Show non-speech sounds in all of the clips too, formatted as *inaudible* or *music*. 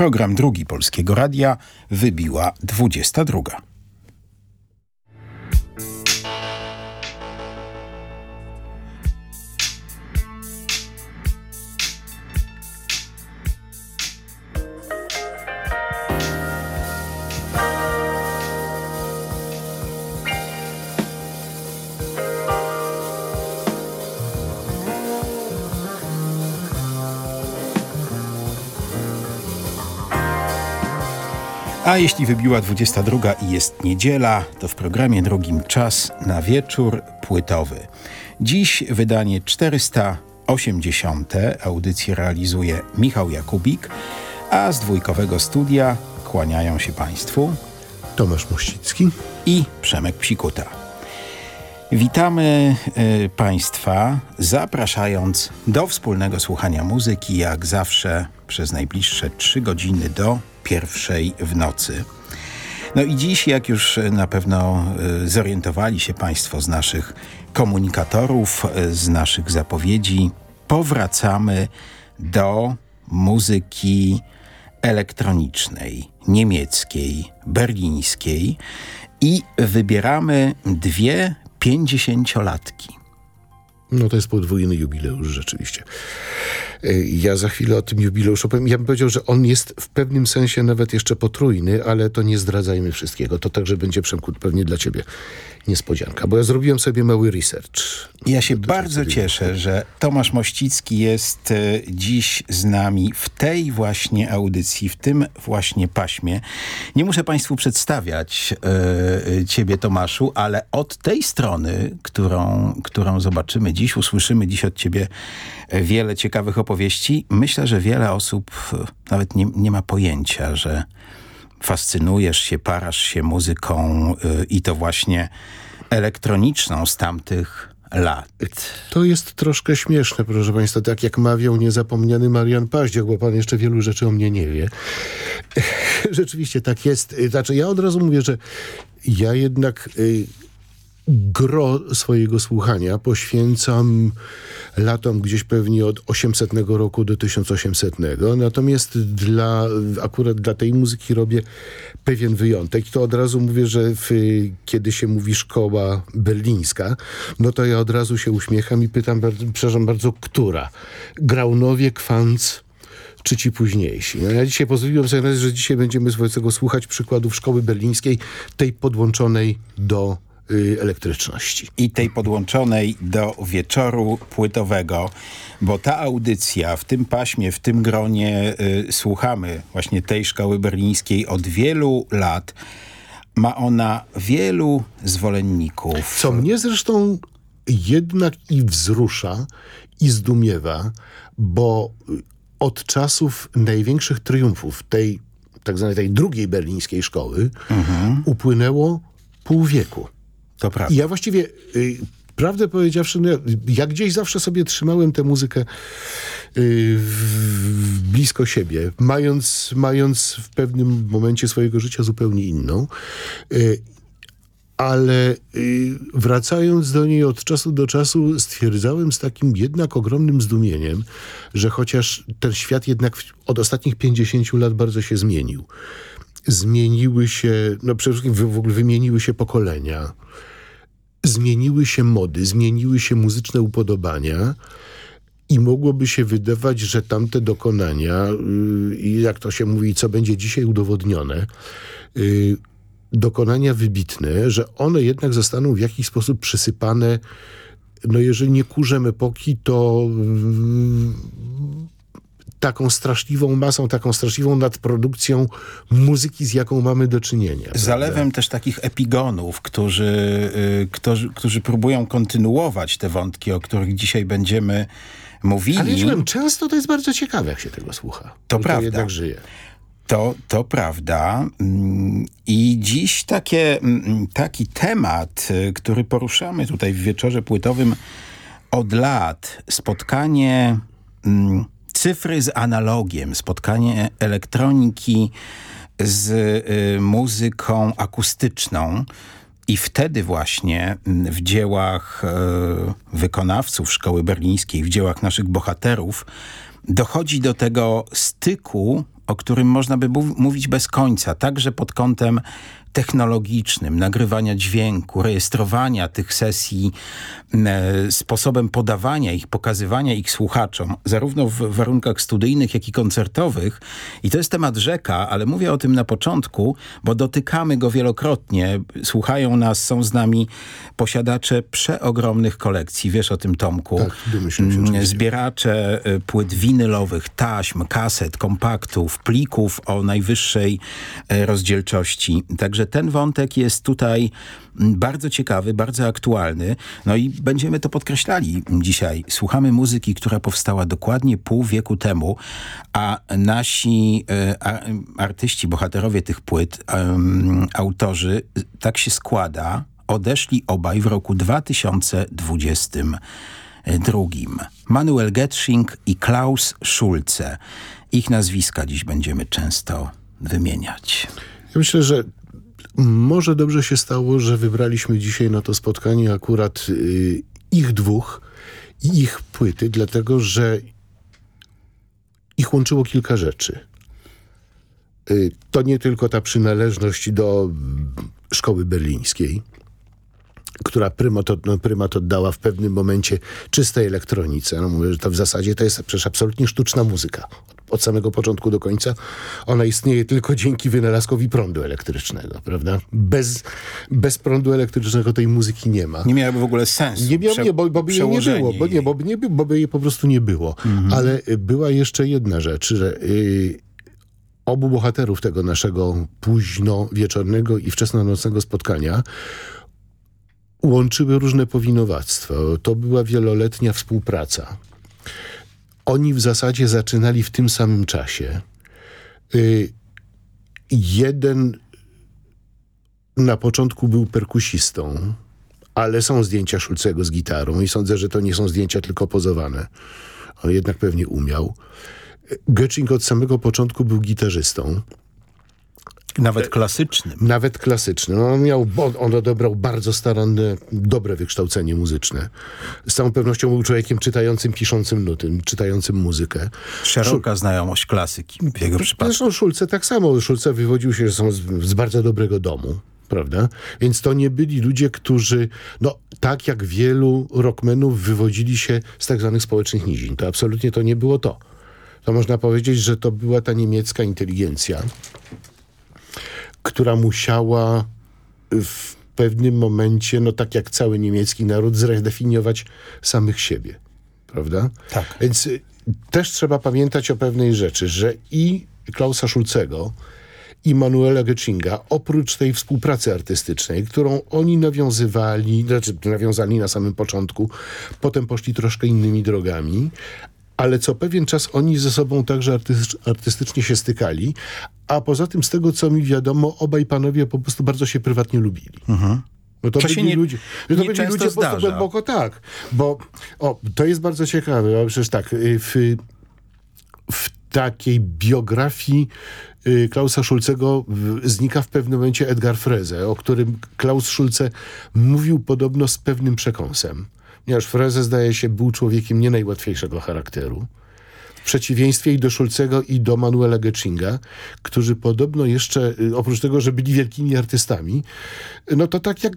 Program drugi Polskiego Radia wybiła 22. jeśli wybiła 22 i jest niedziela, to w programie drugim czas na wieczór płytowy. Dziś wydanie 480. Audycję realizuje Michał Jakubik, a z dwójkowego studia kłaniają się Państwu Tomasz Mościcki i Przemek Psikuta. Witamy y, Państwa, zapraszając do wspólnego słuchania muzyki, jak zawsze przez najbliższe trzy godziny do pierwszej w nocy. No i dziś, jak już na pewno y, zorientowali się Państwo z naszych komunikatorów, y, z naszych zapowiedzi, powracamy do muzyki elektronicznej, niemieckiej, berlińskiej i wybieramy dwie pięćdziesięciolatki. No to jest podwójny jubileusz rzeczywiście. E, ja za chwilę o tym jubileuszu powiem. Ja bym powiedział, że on jest w pewnym sensie nawet jeszcze potrójny, ale to nie zdradzajmy wszystkiego. To także będzie, Przemku, pewnie dla ciebie niespodzianka, bo ja zrobiłem sobie mały research. Ja się bardzo cieszę, że Tomasz Mościcki jest e, dziś z nami w tej właśnie audycji, w tym właśnie paśmie. Nie muszę Państwu przedstawiać e, Ciebie, Tomaszu, ale od tej strony, którą, którą zobaczymy dziś, usłyszymy dziś od Ciebie wiele ciekawych opowieści. Myślę, że wiele osób e, nawet nie, nie ma pojęcia, że fascynujesz się, parasz się muzyką y, i to właśnie elektroniczną z tamtych lat. To jest troszkę śmieszne, proszę Państwa, tak jak mawiał niezapomniany Marian Paździok, bo Pan jeszcze wielu rzeczy o mnie nie wie. *laughs* Rzeczywiście tak jest. Znaczy, ja od razu mówię, że ja jednak y, gro swojego słuchania poświęcam latom gdzieś pewnie od 800 roku do 1800. Natomiast dla, akurat dla tej muzyki robię pewien wyjątek. To od razu mówię, że w, kiedy się mówi szkoła berlińska, no to ja od razu się uśmiecham i pytam, przepraszam bardzo, która? Graunowie, Kwanz, czy ci późniejsi. No ja dzisiaj pozwoliłem sobie, że dzisiaj będziemy z słuchać przykładów szkoły berlińskiej, tej podłączonej do elektryczności. I tej podłączonej do wieczoru płytowego, bo ta audycja w tym paśmie, w tym gronie y, słuchamy właśnie tej szkoły berlińskiej od wielu lat. Ma ona wielu zwolenników. Co mnie zresztą jednak i wzrusza i zdumiewa, bo od czasów największych triumfów tej tak zwanej tej drugiej berlińskiej szkoły mhm. upłynęło pół wieku. To prawda. I ja właściwie, y, prawdę powiedziawszy, no, ja gdzieś zawsze sobie trzymałem tę muzykę y, blisko siebie, mając, mając w pewnym momencie swojego życia zupełnie inną. Y, ale y, wracając do niej od czasu do czasu stwierdzałem z takim jednak ogromnym zdumieniem, że chociaż ten świat jednak od ostatnich 50 lat bardzo się zmienił. Zmieniły się, no przede wszystkim w ogóle wymieniły się pokolenia. Zmieniły się mody, zmieniły się muzyczne upodobania i mogłoby się wydawać, że tamte dokonania, y, i jak to się mówi, co będzie dzisiaj udowodnione, y, dokonania wybitne, że one jednak zostaną w jakiś sposób przysypane no jeżeli nie kurzem epoki, to taką straszliwą masą, taką straszliwą nadprodukcją muzyki, z jaką mamy do czynienia. Zalewem prawda? też takich epigonów, którzy, y, którzy, którzy próbują kontynuować te wątki, o których dzisiaj będziemy mówili. Ale ja wiem, często to jest bardzo ciekawe, jak się tego słucha. To prawda. To jednak żyje. To, to prawda. Mm, I dziś takie, mm, taki temat, y, który poruszamy tutaj w wieczorze płytowym od lat. Spotkanie mm, cyfry z analogiem, spotkanie elektroniki z y, muzyką akustyczną. I wtedy właśnie mm, w dziełach y, wykonawców Szkoły Berlińskiej, w dziełach naszych bohaterów dochodzi do tego styku o którym można by mówić bez końca, także pod kątem technologicznym, nagrywania dźwięku, rejestrowania tych sesji, e, sposobem podawania ich, pokazywania ich słuchaczom, zarówno w warunkach studyjnych, jak i koncertowych. I to jest temat rzeka, ale mówię o tym na początku, bo dotykamy go wielokrotnie. Słuchają nas, są z nami posiadacze przeogromnych kolekcji. Wiesz o tym, Tomku? Tak, domyślam się oczywiście. Zbieracze e, płyt winylowych, taśm, kaset, kompaktów, plików o najwyższej e, rozdzielczości. Także ten wątek jest tutaj bardzo ciekawy, bardzo aktualny. No i będziemy to podkreślali dzisiaj. Słuchamy muzyki, która powstała dokładnie pół wieku temu, a nasi e, artyści, bohaterowie tych płyt, autorzy, tak się składa, odeszli obaj w roku 2022. Manuel Getsching i Klaus Schulze. Ich nazwiska dziś będziemy często wymieniać. Ja myślę, że może dobrze się stało, że wybraliśmy dzisiaj na to spotkanie akurat y, ich dwóch i ich płyty, dlatego że ich łączyło kilka rzeczy. Y, to nie tylko ta przynależność do szkoły berlińskiej, która prymat, no, prymat oddała w pewnym momencie czystej elektronice. No mówię, że to w zasadzie to jest przecież absolutnie sztuczna muzyka. Od samego początku do końca ona istnieje tylko dzięki wynalazkowi prądu elektrycznego, prawda? Bez, bez prądu elektrycznego tej muzyki nie ma. Nie miałaby w ogóle sensu. Nie, miał, nie bo, bo by jej nie było, bo, nie, bo, nie, bo by jej po prostu nie było. Mhm. Ale była jeszcze jedna rzecz, że... Yy, obu bohaterów tego naszego późno wieczornego i wczesnonocnego spotkania łączyły różne powinowactwa. To była wieloletnia współpraca. Oni w zasadzie zaczynali w tym samym czasie. Y, jeden na początku był perkusistą, ale są zdjęcia Szulcego z gitarą i sądzę, że to nie są zdjęcia tylko pozowane. On jednak pewnie umiał. Götsching od samego początku był gitarzystą. Nawet klasycznym. Nawet klasycznym. No, on, miał, on odebrał bardzo staranne, dobre wykształcenie muzyczne. Z całą pewnością był człowiekiem czytającym, piszącym nuty, czytającym muzykę. Szeroka Szul... znajomość klasyki w jego przypadku. Zresztą Szulce tak samo. Szulce wywodził się są z, z bardzo dobrego domu prawda? Więc to nie byli ludzie, którzy, no tak jak wielu rockmenów wywodzili się z tak zwanych społecznych nizin. To absolutnie to nie było to. To można powiedzieć, że to była ta niemiecka inteligencja, która musiała w pewnym momencie, no tak jak cały niemiecki naród, zredefiniować samych siebie. Prawda? Tak. Więc y, też trzeba pamiętać o pewnej rzeczy, że i Klausa Schulzego, i Manuela Getschinga, oprócz tej współpracy artystycznej, którą oni nawiązywali, znaczy nawiązali na samym początku, potem poszli troszkę innymi drogami, ale co pewien czas oni ze sobą także artystycznie się stykali, a poza tym z tego, co mi wiadomo, obaj panowie po prostu bardzo się prywatnie lubili. Mhm. No to, to byli nie, ludzie, to byli ludzie po prostu głęboko tak. Bo o, to jest bardzo ciekawe, bo przecież tak, y, w, w takiej biografii y, Klausa Schulzego znika w pewnym momencie Edgar Freze, o którym Klaus Schulze mówił podobno z pewnym przekąsem ponieważ Freze zdaje się był człowiekiem nie najłatwiejszego charakteru. W przeciwieństwie i do Schulzego i do Manuela Getschinga, którzy podobno jeszcze, y, oprócz tego, że byli wielkimi artystami, no to tak jak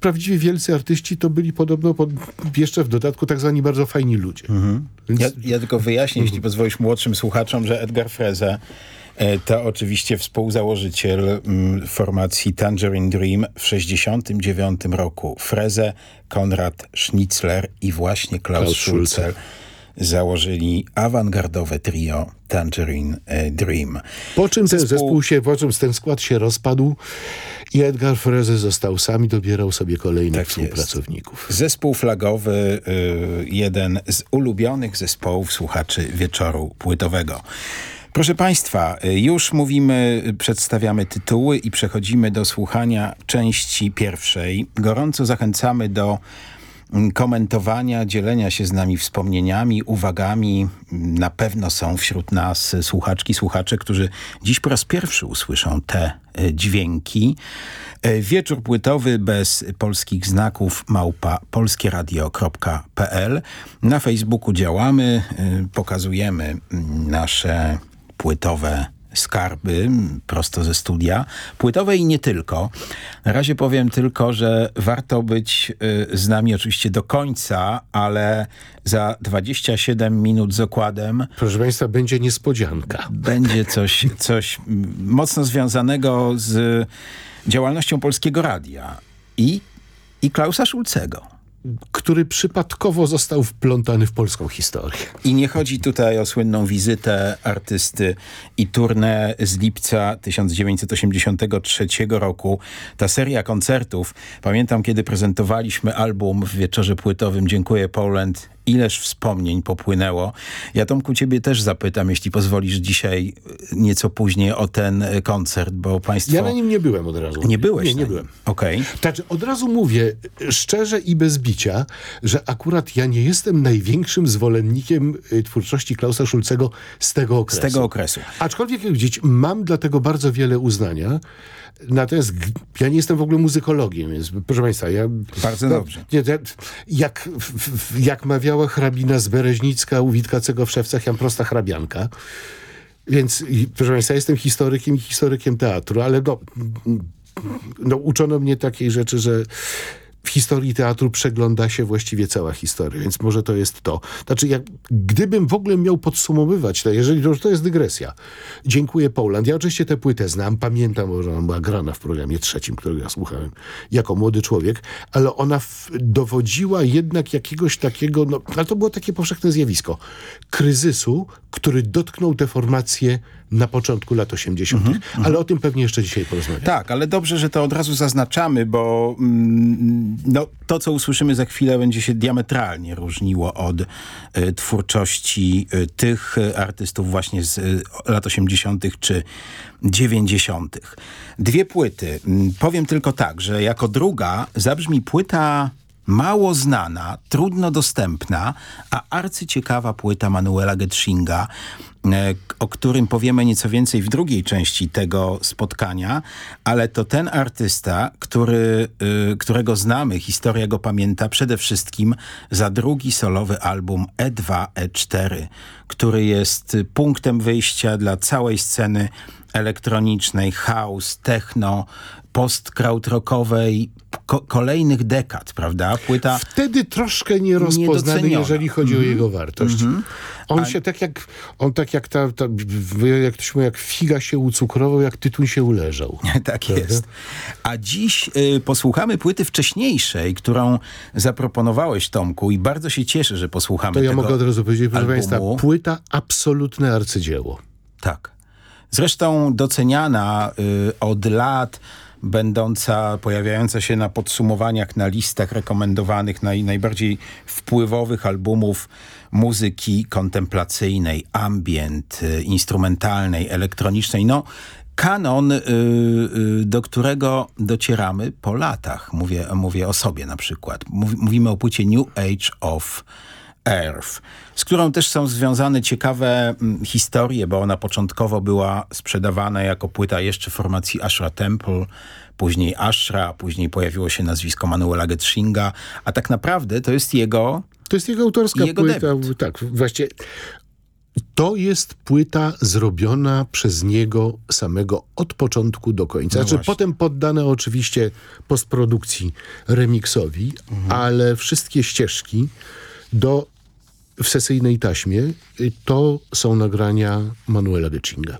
prawdziwie wielcy artyści, to byli podobno pod, jeszcze w dodatku tak zwani bardzo fajni ludzie. Mhm. Więc... Ja, ja, tylko wyjaśnię, jeśli pozwolisz młodszym słuchaczom, że Edgar Freze to oczywiście współzałożyciel mm, formacji Tangerine Dream w 1969 roku. Freze, Konrad Schnitzler i właśnie Klaus, Klaus Schulze założyli awangardowe trio Tangerine e, Dream. Po czym zespół... ten zespół się, po czym ten skład się rozpadł i Edgar Freze został sam i dobierał sobie kolejnych tak współpracowników. Jest. Zespół flagowy, y, jeden z ulubionych zespołów słuchaczy wieczoru płytowego. Proszę Państwa, już mówimy, przedstawiamy tytuły i przechodzimy do słuchania części pierwszej. Gorąco zachęcamy do mm, komentowania, dzielenia się z nami wspomnieniami, uwagami. Na pewno są wśród nas słuchaczki, słuchacze, którzy dziś po raz pierwszy usłyszą te e, dźwięki. Wieczór płytowy bez polskich znaków małpa polskieradio.pl. Na Facebooku działamy, pokazujemy mm, nasze płytowe skarby prosto ze studia, płytowe i nie tylko. Na razie powiem tylko, że warto być y, z nami oczywiście do końca, ale za 27 minut z okładem Proszę Państwa, będzie niespodzianka. będzie coś, coś mocno związanego z działalnością Polskiego Radia i, i Klausa Szulcego. Który przypadkowo został wplątany w polską historię. I nie chodzi tutaj o słynną wizytę artysty i turnę z lipca 1983 roku. Ta seria koncertów, pamiętam kiedy prezentowaliśmy album w wieczorze płytowym Dziękuję Poland, ileż wspomnień popłynęło. Ja Tomku ciebie też zapytam, jeśli pozwolisz dzisiaj nieco później o ten koncert, bo państwo... Ja na nim nie byłem od razu. Nie byłeś Nie, nie byłem. Okej. Znaczy, od razu mówię szczerze i bez bicia, że akurat ja nie jestem największym zwolennikiem twórczości Klausa Szulcego z tego Z okresu. tego okresu. Aczkolwiek, jak widzieć, mam dla tego bardzo wiele uznania. Natomiast ja nie jestem w ogóle muzykologiem, więc proszę Państwa, ja... Bardzo no, dobrze. Nie, jak, jak mawiała hrabina z Bereźnicka u Witkacego w Szewcach, jam prosta hrabianka. Więc, proszę Państwa, jestem historykiem i historykiem teatru, ale no, no, uczono mnie takiej rzeczy, że w historii teatru przegląda się właściwie cała historia, więc może to jest to. Znaczy, jak, gdybym w ogóle miał podsumowywać, to jeżeli to, to jest dygresja. Dziękuję Poland. Ja oczywiście tę płytę znam, pamiętam, że ona była grana w programie trzecim, którego ja słuchałem jako młody człowiek, ale ona dowodziła jednak jakiegoś takiego, no, ale to było takie powszechne zjawisko, kryzysu, który dotknął tę formację na początku lat 80., ale o tym pewnie jeszcze dzisiaj porozmawiamy. Tak, ale dobrze, że to od razu zaznaczamy, bo mm, no, to, co usłyszymy za chwilę, będzie się diametralnie różniło od y, twórczości y, tych y, artystów właśnie z y, lat 80. czy 90. Dwie płyty. Mm, Powiem tylko tak, że jako druga zabrzmi płyta mało znana, trudno dostępna, a arcyciekawa płyta Manuela Getschinga, e, o którym powiemy nieco więcej w drugiej części tego spotkania, ale to ten artysta, który, y, którego znamy, historia go pamięta przede wszystkim za drugi solowy album E E2, E4, który jest punktem wyjścia dla całej sceny elektronicznej, house, techno, post-krautrockowej ko- kolejnych dekad, prawda? Płyta... Wtedy troszkę nierozpoznany, jeżeli chodzi o jego wartość. On się tak jak, on tak jak ta, ta jak to się mówi, jak figa się ucukrował, jak tytuł się uleżał. *laughs* Tak jest. A dziś y, posłuchamy płyty wcześniejszej, którą zaproponowałeś, Tomku, i bardzo się cieszę, że posłuchamy To ja tego mogę od razu powiedzieć, proszę albumu. Państwa, płyta absolutne arcydzieło. Tak. Zresztą doceniana y, od lat, będąca, pojawiająca się na podsumowaniach, na listach rekomendowanych naj, najbardziej wpływowych albumów muzyki kontemplacyjnej, ambient, y, instrumentalnej, elektronicznej. No, kanon, y, y, do którego docieramy po latach. Mówię, mówię o sobie na przykład. Mów, mówimy o płycie New Age of Earth, z którą też są związane ciekawe mm, historie, bo ona początkowo była sprzedawana jako płyta jeszcze formacji Ashra Temple, później Ashra, później pojawiło się nazwisko Manuela Getschinga, a tak naprawdę to jest jego To jest jego autorska Jego płyta. debiut. Tak, właściwie to jest płyta zrobiona przez niego samego od początku do końca. No znaczy, właśnie. potem poddane oczywiście postprodukcji remiksowi, Mhm. ale wszystkie ścieżki do w sesyjnej taśmie y, to są nagrania Manuela Getschinga.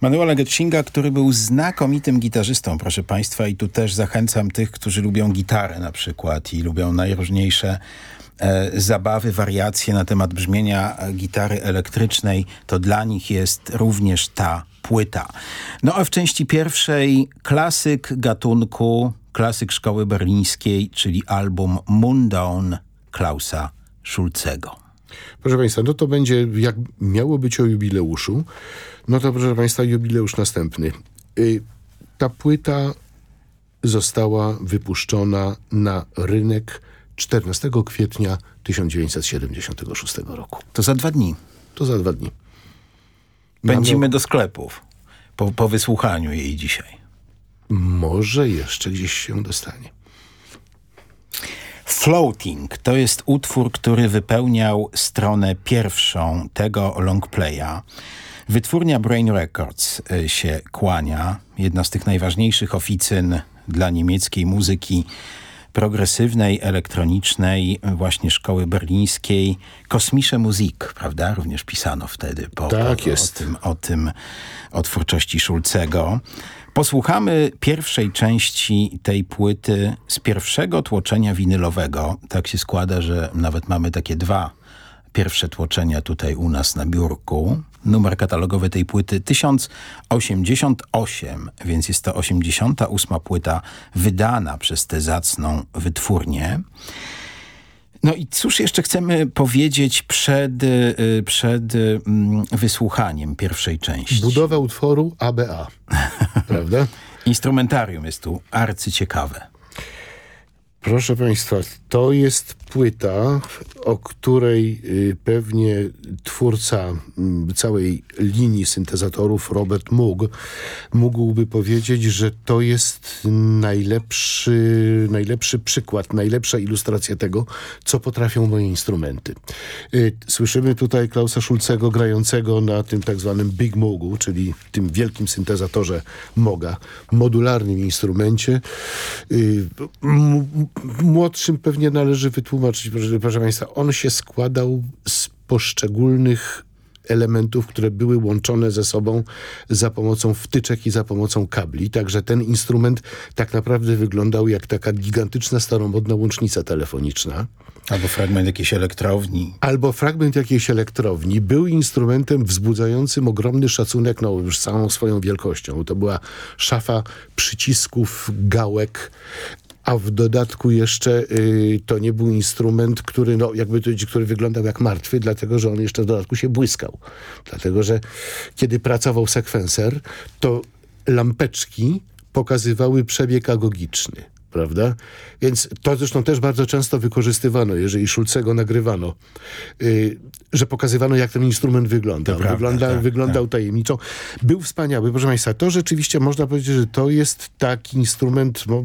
Manuela Getschinga, który był znakomitym gitarzystą, proszę Państwa, i tu też zachęcam tych, którzy lubią gitarę na przykład i lubią najróżniejsze e, zabawy, wariacje na temat brzmienia e, gitary elektrycznej, to dla nich jest również ta płyta. No a w części pierwszej klasyk gatunku, klasyk szkoły berlińskiej, czyli album Mundown Klausa Schulzego. Proszę Państwa, no to będzie, jak miało być o jubileuszu, no to proszę Państwa, jubileusz następny. Y, ta płyta została wypuszczona na rynek 14 kwietnia 1976 roku. To za dwa dni. To za dwa dni. Pędzimy do sklepów po, po wysłuchaniu jej dzisiaj. Może jeszcze gdzieś się dostanie. Floating to jest utwór, który wypełniał stronę pierwszą tego longplaya. Wytwórnia Brain Records y, się kłania. Jedna z tych najważniejszych oficyn dla niemieckiej muzyki progresywnej, elektronicznej, właśnie szkoły berlińskiej. Kosmische Musik, prawda? Również pisano wtedy po, tak po, jest. O, tym, o tym, o twórczości Schulzego. Posłuchamy pierwszej części tej płyty z pierwszego tłoczenia winylowego. Tak się składa, że nawet mamy takie dwa pierwsze tłoczenia tutaj u nas na biurku. Numer katalogowy tej płyty 1088, więc jest to 88 płyta wydana przez tę zacną wytwórnię. No i cóż jeszcze chcemy powiedzieć przed, y, przed mm, wysłuchaniem pierwszej części? Budowa utworu ABA, *laughs* prawda? Instrumentarium jest tu arcyciekawe. Proszę Państwa, to jest płyta, o której y, pewnie twórca mm, całej linii syntezatorów, Robert Moog, mógłby powiedzieć, że to jest najlepszy, najlepszy przykład, najlepsza ilustracja tego, co potrafią moje instrumenty. Y, słyszymy tutaj Klausa Schulzego grającego na tym tak zwanym Big Moogu, czyli tym wielkim syntezatorze Moga, modularnym instrumencie. Młodszym pewnie należy wytłumaczyć, proszę, proszę Państwa, on się składał z poszczególnych elementów, które były łączone ze sobą za pomocą wtyczek i za pomocą kabli. Także ten instrument tak naprawdę wyglądał jak taka gigantyczna, staromodna łącznica telefoniczna. Albo fragment jakiejś elektrowni. Albo fragment jakiejś elektrowni. Był instrumentem wzbudzającym ogromny szacunek, no już całą swoją wielkością. To była szafa przycisków, gałek, a w dodatku jeszcze y, to nie był instrument, który, no, jakby to który wyglądał jak martwy, dlatego że on jeszcze w dodatku się błyskał. Dlatego, że kiedy pracował sekwenser, to lampeczki pokazywały przebieg agogiczny prawda? Więc to zresztą też bardzo często wykorzystywano, jeżeli Schulzego nagrywano, yy, że pokazywano, jak ten instrument wygląda. Prawda, Wygląda, tak, wyglądał tak. tajemniczo. Był wspaniały. Proszę Państwa, to rzeczywiście można powiedzieć, że to jest taki instrument, no,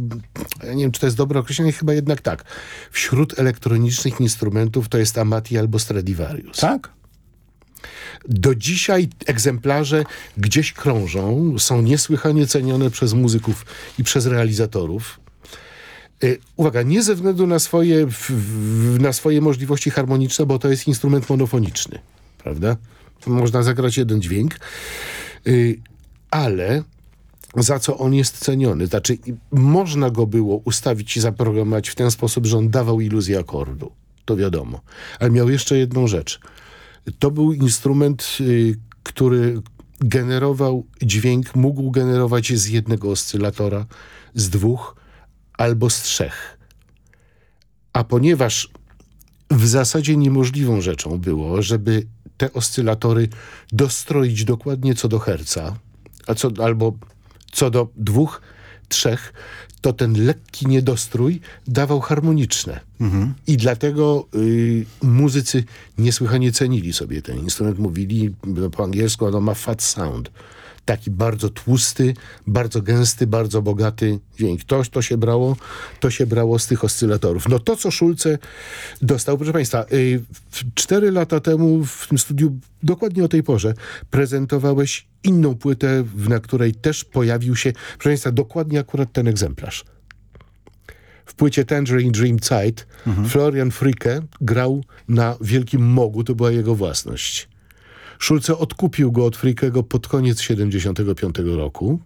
ja nie wiem, czy to jest dobre określenie, chyba jednak tak. Wśród elektronicznych instrumentów to jest Amati albo Stradivarius. Tak? Do dzisiaj egzemplarze gdzieś krążą, są niesłychanie cenione przez muzyków i przez realizatorów. Y, uwaga, nie ze względu na swoje, na swoje możliwości harmoniczne, bo to jest instrument monofoniczny, prawda? Można zagrać jeden dźwięk, y, ale za co on jest ceniony. Znaczy, można go było ustawić i zaprogramować w ten sposób, że on dawał iluzję akordu. To wiadomo. Ale miał jeszcze jedną rzecz. To był instrument, y, który generował dźwięk, mógł generować z jednego oscylatora, z dwóch, albo z trzech. A ponieważ w zasadzie niemożliwą rzeczą było, żeby te oscylatory dostroić dokładnie co do herca, a co, albo co do dwóch, trzech, to ten lekki niedostrój dawał harmoniczne. Mhm. I dlatego y, muzycy niesłychanie cenili sobie ten instrument. Mówili po angielsku, ono ma fat sound taki bardzo tłusty, bardzo gęsty, bardzo bogaty dźwięk. To, to, się brało, to się brało z tych oscylatorów. No to, co Szulce dostał, proszę Państwa, yy, cztery lata temu w tym studiu, dokładnie o tej porze, prezentowałeś inną płytę, na której też pojawił się, proszę Państwa, dokładnie akurat ten egzemplarz. W płycie Tangerine Dream Zeit mhm. Florian Fricke grał na Wielkim Mogu, to była jego własność. Szulce odkupił go od Frikego pod koniec 75 roku.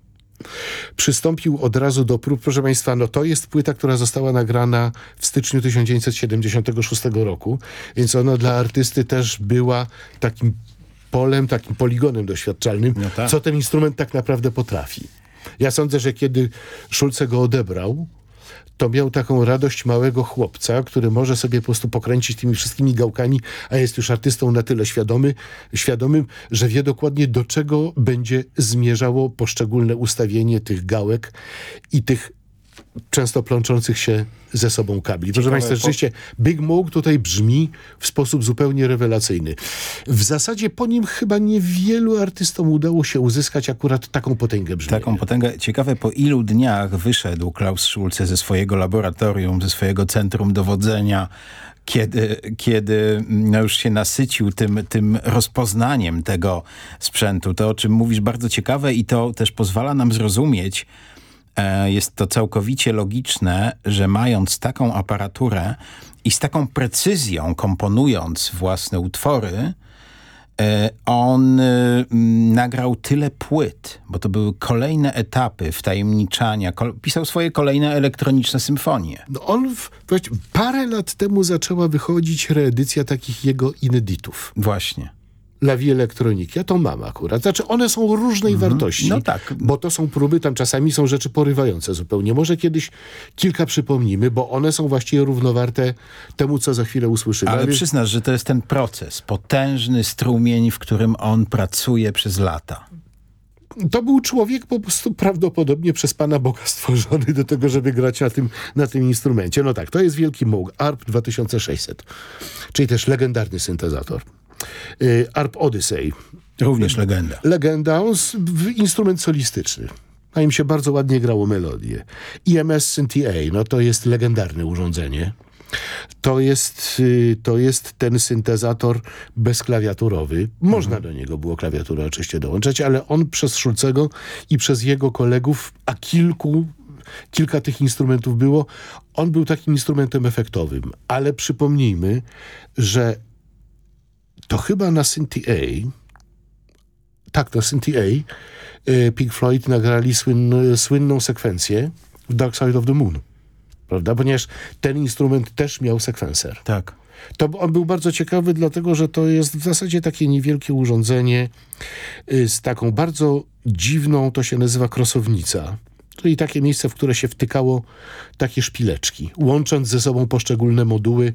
Przystąpił od razu do prób. Proszę Państwa, no to jest płyta, która została nagrana w styczniu 1976 roku, więc ona dla artysty też była takim polem, takim poligonem doświadczalnym, no tak. co ten instrument tak naprawdę potrafi. Ja sądzę, że kiedy Szulce go odebrał, to miał taką radość małego chłopca, który może sobie po prostu pokręcić tymi wszystkimi gałkami, a jest już artystą na tyle świadomy, świadomym, że wie dokładnie do czego będzie zmierzało poszczególne ustawienie tych gałek i tych często plączących się ze sobą kabli. Proszę Państwa, po- rzeczywiście Big Moog tutaj brzmi w sposób zupełnie rewelacyjny. W zasadzie po nim chyba niewielu artystom udało się uzyskać akurat taką potęgę brzmienia. Taką potęgę. Ciekawe, po ilu dniach wyszedł Klaus Schulze ze swojego laboratorium, ze swojego centrum dowodzenia, kiedy, kiedy no już się nasycił tym, tym rozpoznaniem tego sprzętu. To, o czym mówisz, bardzo ciekawe i to też pozwala nam zrozumieć, jest to całkowicie logiczne, że mając taką aparaturę i z taką precyzją komponując własne utwory, E, On y, m, nagrał tyle płyt, bo to były kolejne etapy wtajemniczania. Pisał swoje kolejne elektroniczne symfonie. No on w, parę lat temu zaczęła wychodzić reedycja takich jego ineditów. Właśnie. Vie Elektroniki. Ja to mam akurat. Znaczy one są różnej wartości. No tak. Bo to są próby, tam czasami są rzeczy porywające zupełnie. Może kiedyś kilka przypomnimy, bo one są właściwie równowarte temu, co za chwilę usłyszymy. Ale Ale przyznasz, że to jest ten proces, potężny strumień, w którym on pracuje przez lata. to był człowiek po prostu prawdopodobnie przez Pana Boga stworzony do tego, żeby grać na tym, na tym instrumencie. No tak, to jest wielki Moog, ARP 2600, czyli też legendarny syntezator. Y, ARP Odyssey, Również legenda. legenda, on instrument solistyczny. A im się bardzo ładnie grało melodię. IMS Synth-A, no to jest legendarne urządzenie. To jest, y, to jest ten syntezator bezklawiaturowy. Można do niego było klawiaturę oczywiście dołączać, ale on przez Szulcego i przez jego kolegów, a kilku, kilka tych instrumentów było, on był takim instrumentem efektowym. Ale przypomnijmy, że to chyba na Synth-A tak, na Synth-A y, Pink Floyd nagrali słynny, słynną sekwencję w Dark Side of the Moon. Prawda? Ponieważ ten instrument też miał sekwenser. Tak. To on był bardzo ciekawy, dlatego że to jest w zasadzie takie niewielkie urządzenie y, z taką bardzo dziwną, to się nazywa krosownica. Czyli takie miejsce, w które się wtykało takie szpileczki, łącząc ze sobą poszczególne moduły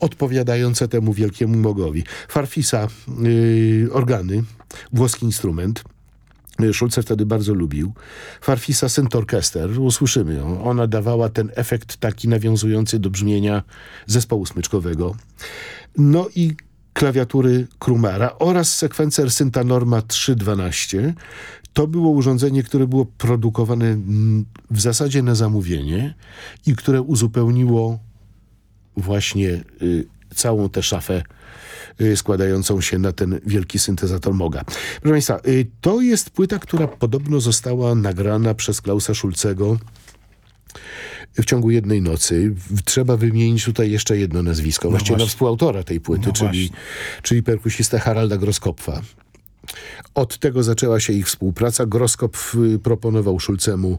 odpowiadające temu wielkiemu mogowi. Farfisa, y, organy, włoski instrument. Y, Szulce wtedy bardzo lubił. Farfisa Synthorchester, usłyszymy ją. Ona dawała ten efekt taki nawiązujący do brzmienia zespołu smyczkowego. No i klawiatury Krumara oraz sekwencer Syntanorma 312. To było urządzenie, które było produkowane mm, w zasadzie na zamówienie i które uzupełniło właśnie y, całą tę szafę y, składającą się na ten wielki syntezator Moga. Proszę Państwa, y, to jest płyta, która podobno została nagrana przez Klausa Szulcego w ciągu jednej nocy. Trzeba wymienić tutaj jeszcze jedno nazwisko, właściwie na właśnie. współautora tej płyty, No czyli, właśnie. czyli perkusista Haralda Groskopfa. Od tego zaczęła się ich współpraca. Groskopf y, proponował Szulcemu,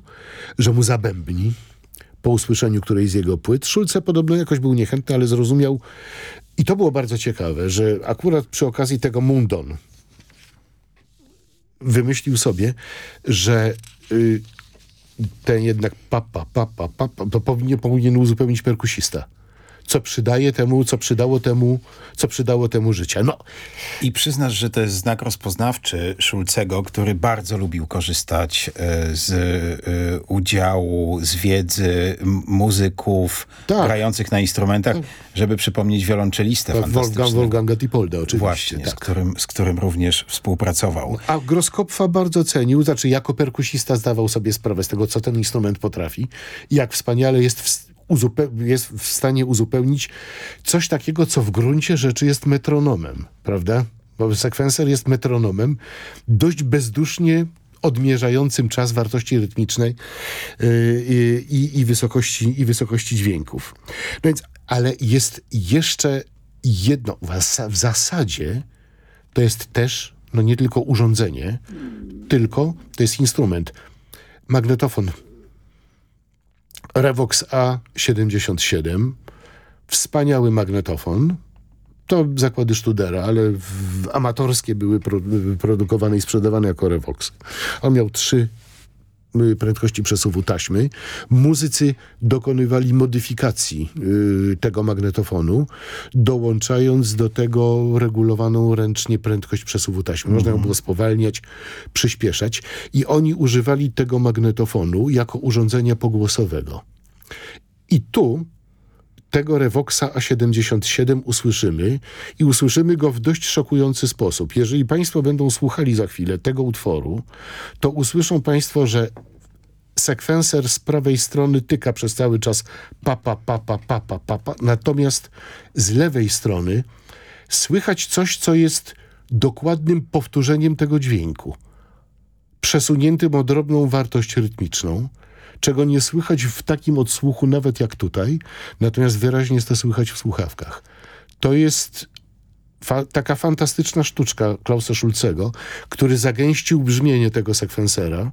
że mu zabębni po usłyszeniu którejś z jego płyt. Szulce podobno jakoś był niechętny, ale zrozumiał i to było bardzo ciekawe, że akurat przy okazji tego Mundon wymyślił sobie, że y, ten jednak papa, papa, papa, to powinien, powinien uzupełnić perkusista. Co przydaje temu, co przydało temu, co przydało temu życia. No, I przyznasz, że to jest znak rozpoznawczy Szulcego, który bardzo lubił korzystać e, z e, udziału, z wiedzy muzyków Tak. grających na instrumentach, żeby przypomnieć wiolonczelistę Wolfgang, fantastycznego. Wolfganga oczywiście. Właśnie, z, tak. którym, z którym również współpracował. A Groskopfa bardzo cenił, znaczy jako perkusista zdawał sobie sprawę z tego, co ten instrument potrafi i jak wspaniale jest w, jest w stanie uzupełnić coś takiego, co w gruncie rzeczy jest metronomem, prawda? Bo sekwenser jest metronomem, dość bezdusznie odmierzającym czas wartości rytmicznej yy, i, i, wysokości, i wysokości dźwięków. No więc, ale jest jeszcze jedno, w zas- w zasadzie to jest też no nie tylko urządzenie, tylko to jest instrument. Magnetofon Revox A77, wspaniały magnetofon. To zakłady Studera, ale amatorskie były pro, produkowane i sprzedawane jako Revox. On miał trzy prędkości przesuwu taśmy. Muzycy dokonywali modyfikacji y, tego magnetofonu, dołączając do tego regulowaną ręcznie prędkość przesuwu taśmy. Można ją było spowalniać, przyspieszać i oni używali tego magnetofonu jako urządzenia pogłosowego. I tu tego Revoxa A77 usłyszymy i usłyszymy go w dość szokujący sposób. Jeżeli Państwo będą słuchali za chwilę tego utworu, to usłyszą Państwo, że sekwenser z prawej strony tyka przez cały czas papa, papa, papa, papa, natomiast z lewej strony słychać coś, co jest dokładnym powtórzeniem tego dźwięku, przesuniętym o drobną wartość rytmiczną, czego nie słychać w takim odsłuchu nawet jak tutaj, natomiast wyraźnie jest to słychać w słuchawkach. To jest fa taka fantastyczna sztuczka Klausa Schulzego, który zagęścił brzmienie tego sekwensera,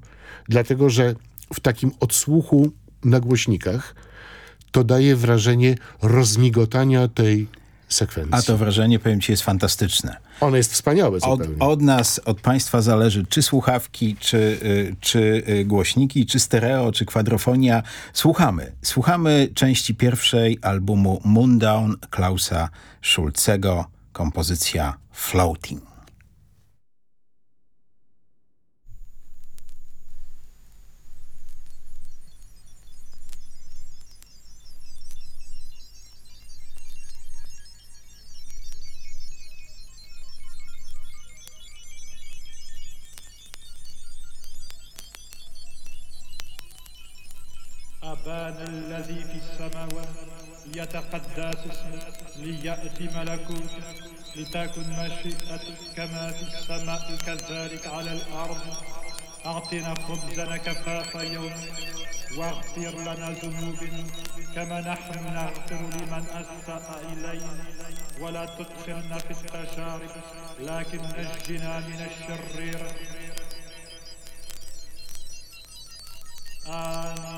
dlatego że w takim odsłuchu na głośnikach to daje wrażenie rozmigotania tej sekwencji. A to wrażenie, powiem ci, jest fantastyczne. One jest wspaniałe Od, od nas, od państwa zależy, czy słuchawki, czy, y, czy y, głośniki, czy stereo, czy kwadrofonia. Słuchamy. Słuchamy części pierwszej albumu Moondown Klausa Schulzego, kompozycja Floating. ليأتي ملكوتك لتكن مشيئتك كما في السماء كذلك على الأرض. أعطنا خبزنا كفاف يوم واغفر لنا ذنوبنا كما نحن نغفر لمن أساء إلينا. ولا تدخلنا في التجارب لكن نجنا من الشرير. آمين.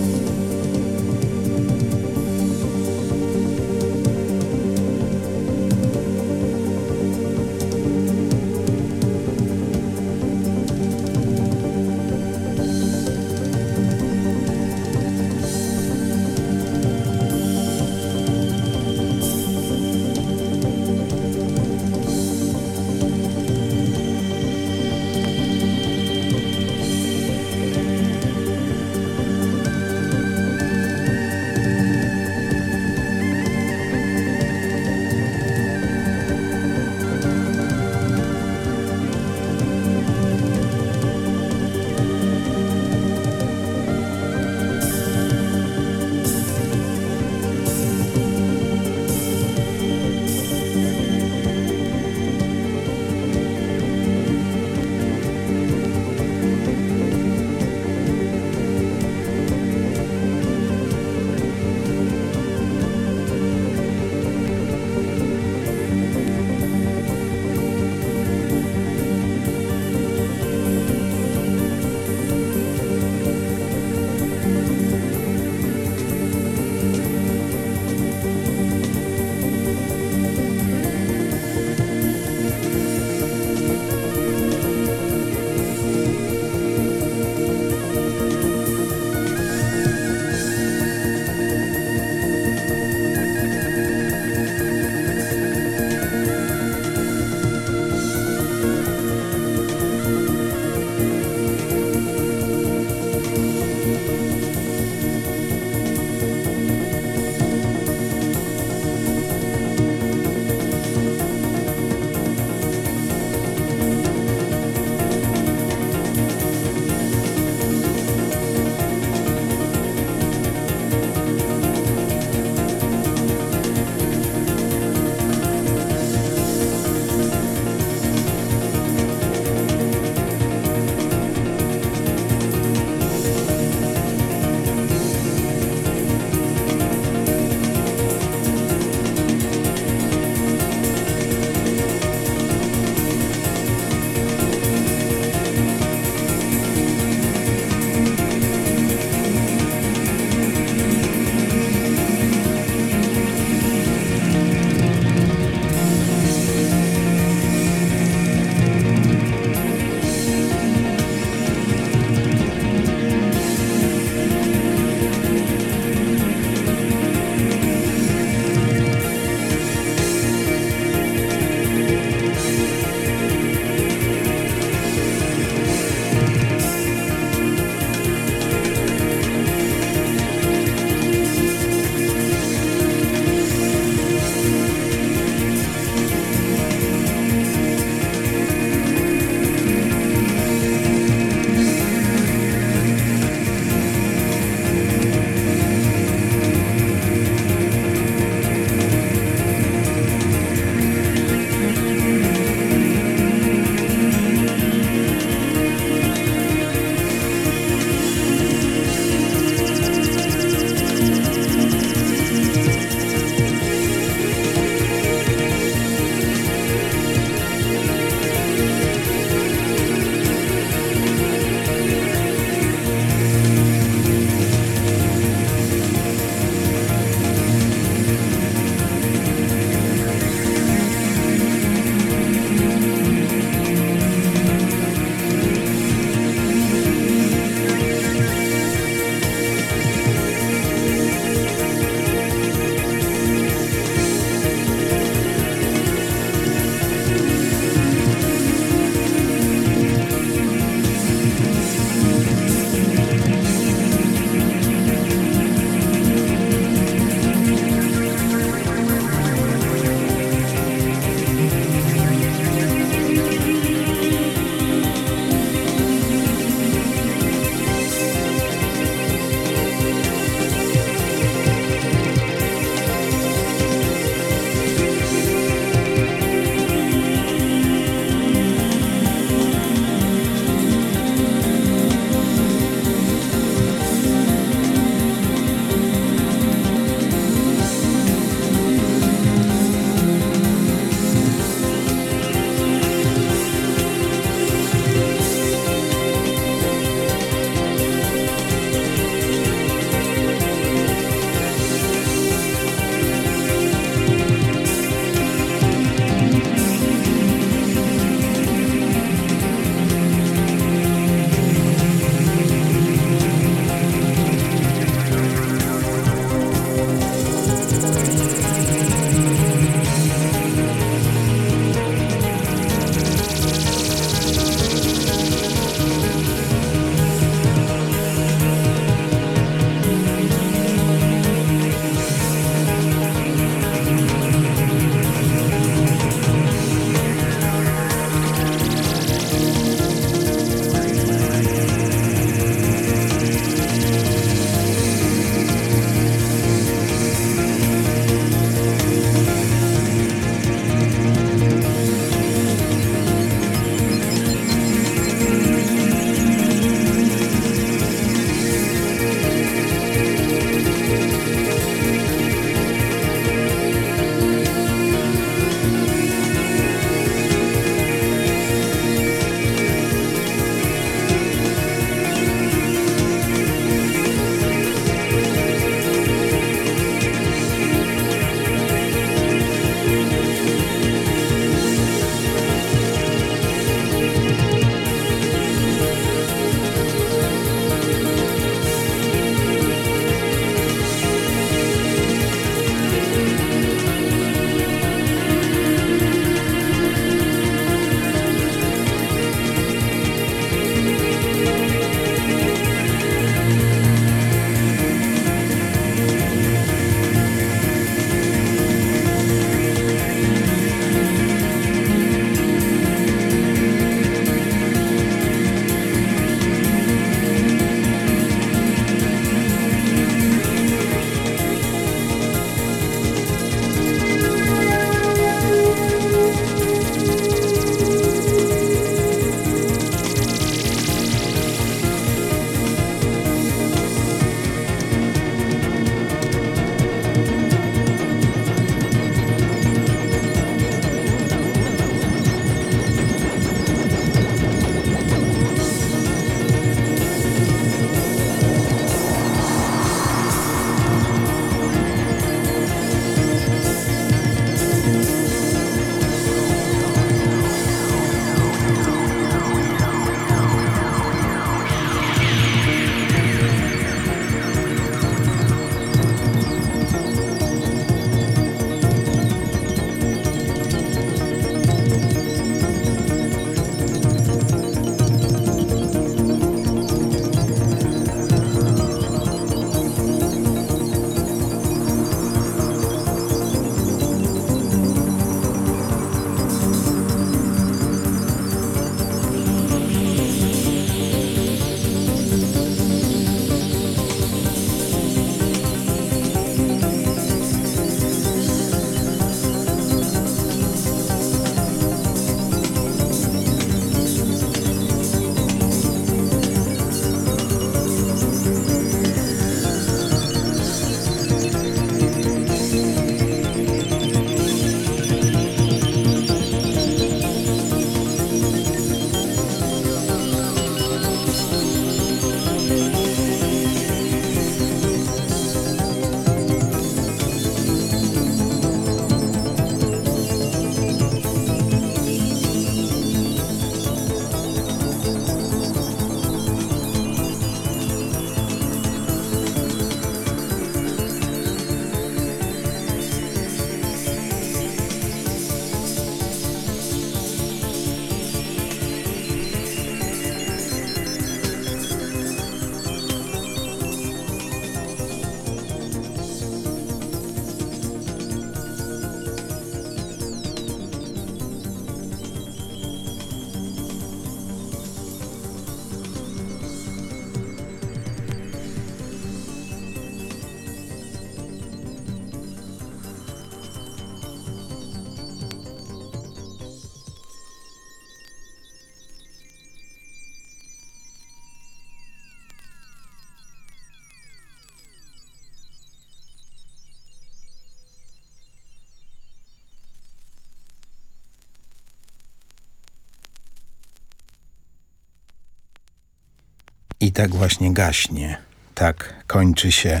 I tak właśnie gaśnie. Tak kończy się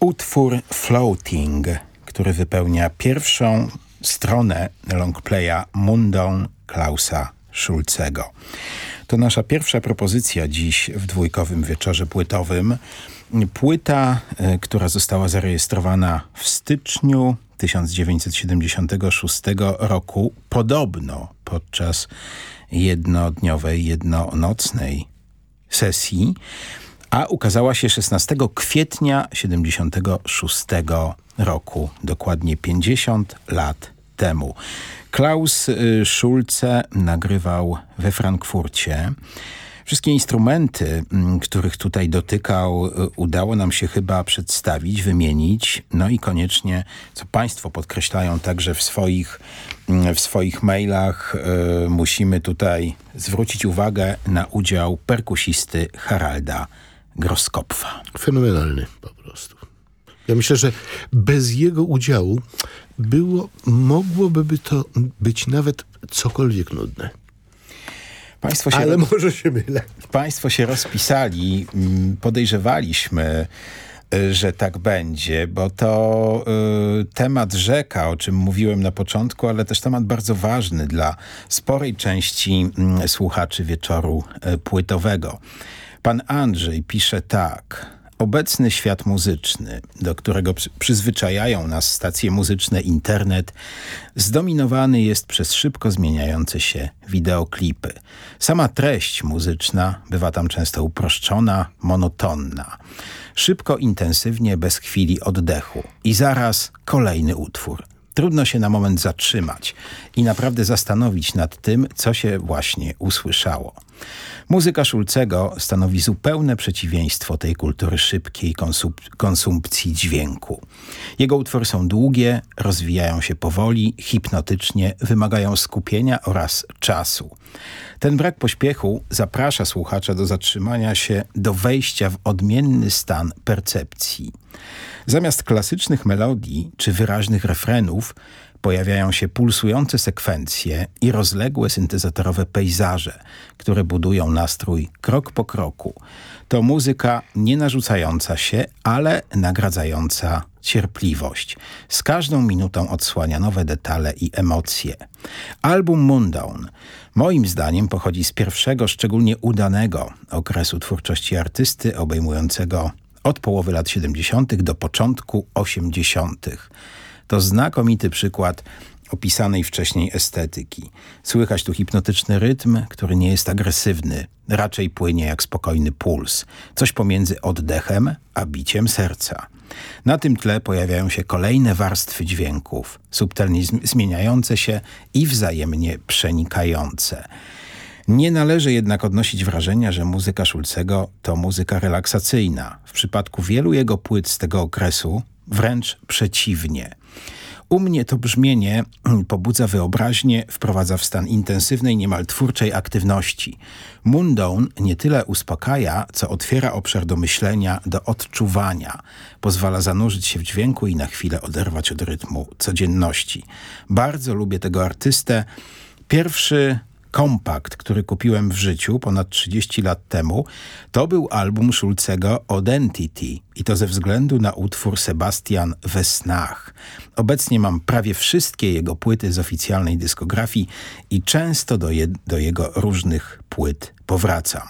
utwór Floating, który wypełnia pierwszą stronę longplaya Mundą Klausa Schulzego. To nasza pierwsza propozycja dziś w dwójkowym wieczorze płytowym. Płyta, y, która została zarejestrowana w styczniu 1976 roku, podobno podczas jednodniowej, jednonocnej sesji, a ukazała się 16 kwietnia 76 roku, dokładnie 50 lat temu. Klaus y, Schulze nagrywał we Frankfurcie. Wszystkie instrumenty, mm, których tutaj dotykał, y, udało nam się chyba przedstawić, wymienić. No i koniecznie, co Państwo podkreślają także w swoich, mm, w swoich mailach, y, musimy tutaj zwrócić uwagę na udział perkusisty Haralda Groskopfa. Fenomenalny po prostu. Ja myślę, że bez jego udziału było, mogłoby by to być nawet cokolwiek nudne. Państwo się, Ale może się mylę. państwo się rozpisali, mm, podejrzewaliśmy, y, że tak będzie, bo to y, temat rzeka, o czym mówiłem na początku, ale też temat bardzo ważny dla sporej części mm, słuchaczy wieczoru y, płytowego. Pan Andrzej pisze tak. Obecny świat muzyczny, do którego przy- przyzwyczajają nas stacje muzyczne, internet, zdominowany jest przez szybko zmieniające się wideoklipy. Sama treść muzyczna bywa tam często uproszczona, monotonna. Szybko, intensywnie, bez chwili oddechu. I zaraz kolejny utwór. Trudno się na moment zatrzymać i naprawdę zastanowić nad tym, co się właśnie usłyszało. Muzyka Szulcego stanowi zupełne przeciwieństwo tej kultury szybkiej konsum- konsumpcji dźwięku. Jego utwory są długie, rozwijają się powoli, hipnotycznie, wymagają skupienia oraz czasu. Ten brak pośpiechu zaprasza słuchacza do zatrzymania się, do wejścia w odmienny stan percepcji. Zamiast klasycznych melodii czy wyraźnych refrenów pojawiają się pulsujące sekwencje i rozległe syntezatorowe pejzaże, które budują nastrój krok po kroku. To muzyka nie narzucająca się, ale nagradzająca cierpliwość. Z każdą minutą odsłania nowe detale i emocje. Album Moondown moim zdaniem pochodzi z pierwszego, szczególnie udanego okresu twórczości artysty obejmującego od połowy lat 70. do początku 80. To znakomity przykład opisanej wcześniej estetyki. Słychać tu hipnotyczny rytm, który nie jest agresywny, raczej płynie jak spokojny puls, coś pomiędzy oddechem a biciem serca. Na tym tle pojawiają się kolejne warstwy dźwięków, subtelnie zm- zmieniające się i wzajemnie przenikające. Nie należy jednak odnosić wrażenia, że muzyka Szulcego to muzyka relaksacyjna. W przypadku wielu jego płyt z tego okresu wręcz przeciwnie. U mnie to brzmienie *clears throat* pobudza wyobraźnię, wprowadza w stan intensywnej, niemal twórczej aktywności. Moondown nie tyle uspokaja, co otwiera obszar do myślenia, do odczuwania. Pozwala zanurzyć się w dźwięku i na chwilę oderwać od rytmu codzienności. Bardzo lubię tego artystę. Pierwszy kompakt, który kupiłem w życiu ponad 30 lat temu, to był album Schulzego Identity i to ze względu na utwór Sebastian we snach. Obecnie mam prawie wszystkie jego płyty z oficjalnej dyskografii i często do, je, do jego różnych płyt powracam.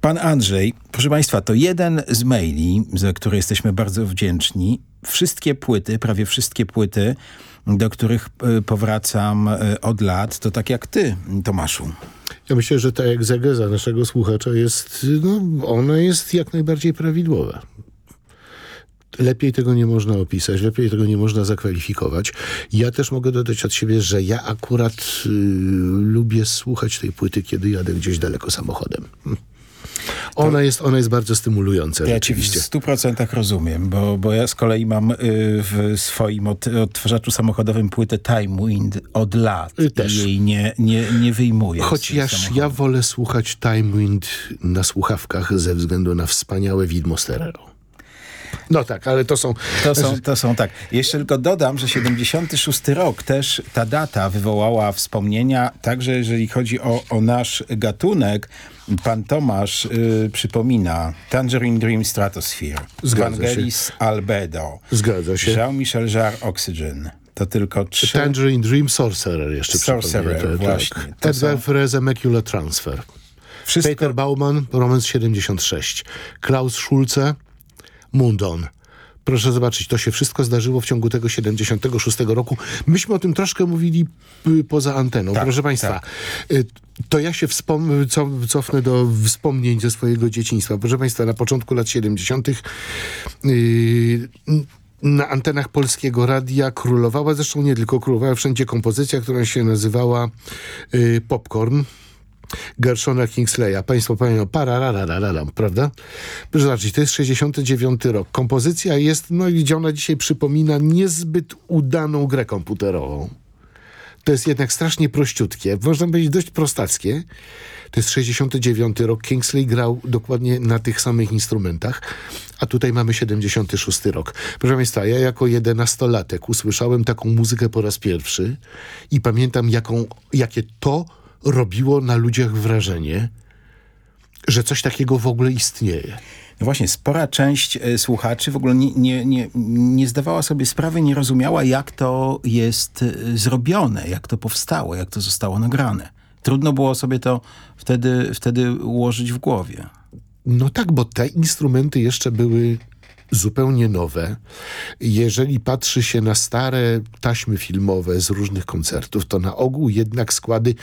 Pan Andrzej, proszę Państwa, to jeden z maili, za które jesteśmy bardzo wdzięczni. Wszystkie płyty, prawie wszystkie płyty, do których y, powracam y, od lat, to tak jak ty, Tomaszu. Ja myślę, że ta egzegeza naszego słuchacza jest, no, ona jest jak najbardziej prawidłowa. Lepiej tego nie można opisać, lepiej tego nie można zakwalifikować. Ja też mogę dodać od siebie, że ja akurat y, lubię słuchać tej płyty, kiedy jadę gdzieś daleko samochodem. Hm. Ona, jest, ona jest bardzo stymulująca, Ja ci w rzeczywiście. 100% rozumiem, bo, bo ja z kolei mam y, w swoim od, odtwarzaczu samochodowym płytę Time Wind od lat Y, też. i jej nie, nie, nie wyjmuję. Ja, samochodu. ja wolę słuchać Time Wind na słuchawkach ze względu na wspaniałe widmo stereo. No tak, ale to są... To są, to są tak. Jeszcze tylko dodam, że 76 rok też ta data wywołała wspomnienia, także jeżeli chodzi o, o nasz gatunek. Pan Tomasz y, przypomina Tangerine Dream Stratosphere, Zgadza się. Vangelis Albedo, Zgadza się. Jean-Michel Jarre Oxygen. To tylko trzy. Tangerine Dream Sorcerer jeszcze Sorcerer, właśnie. Tak. Edgar są- Freze Macula Transfer. Wszystko, Peter Baumann, Romans 76. Klaus Schulze, Mundon. Proszę zobaczyć, to się wszystko zdarzyło w ciągu tego 76 roku. Myśmy o tym troszkę mówili y, poza anteną. Tak, Proszę Państwa, y, to ja się wspom- co, cofnę do wspomnień ze swojego dzieciństwa. Proszę Państwa, na początku lat 70. Yy, na antenach polskiego radia królowała, zresztą nie tylko królowała, wszędzie kompozycja, która się nazywała y, Popcorn. Gershona Kingsleya. Państwo pamiętają, parararararam, prawda? Proszę zobaczyć, to jest 69 rok. Kompozycja jest, no i gdzie ona dzisiaj przypomina niezbyt udaną grę komputerową. To jest jednak strasznie prościutkie, można powiedzieć dość prostackie. To jest 69 rok. Kingsley grał dokładnie na tych samych instrumentach, a tutaj mamy 76 rok. Proszę Państwa, ja jako jedenastolatek usłyszałem taką muzykę po raz pierwszy i pamiętam, jaką, jakie to robiło na ludziach wrażenie, że coś takiego w ogóle istnieje. No właśnie, spora część e, słuchaczy w ogóle nie, nie, nie, nie zdawała sobie sprawy, nie rozumiała, jak to jest e, zrobione, jak to powstało, jak to zostało nagrane. Trudno było sobie to wtedy, wtedy ułożyć w głowie. No tak, bo te instrumenty jeszcze były zupełnie nowe. Jeżeli patrzy się na stare taśmy filmowe z różnych koncertów, to na ogół jednak składy